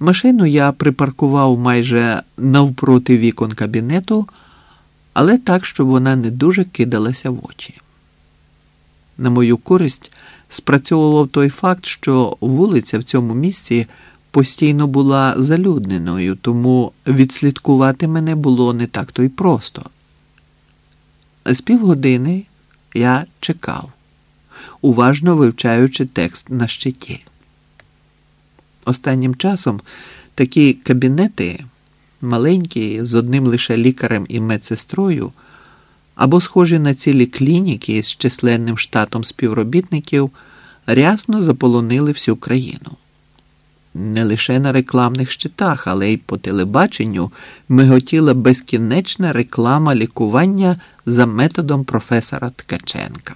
Машину я припаркував майже навпроти вікон кабінету, але так, щоб вона не дуже кидалася в очі. На мою користь спрацьовував той факт, що вулиця в цьому місці постійно була залюдненою, тому відслідкувати мене було не так то й просто. З півгодини я чекав, уважно вивчаючи текст на щиті. Останнім часом такі кабінети, маленькі, з одним лише лікарем і медсестрою, або схожі на цілі клініки з численним штатом співробітників, рясно заполонили всю країну. Не лише на рекламних щитах, але й по телебаченню миготіла безкінечна реклама лікування за методом професора Ткаченка.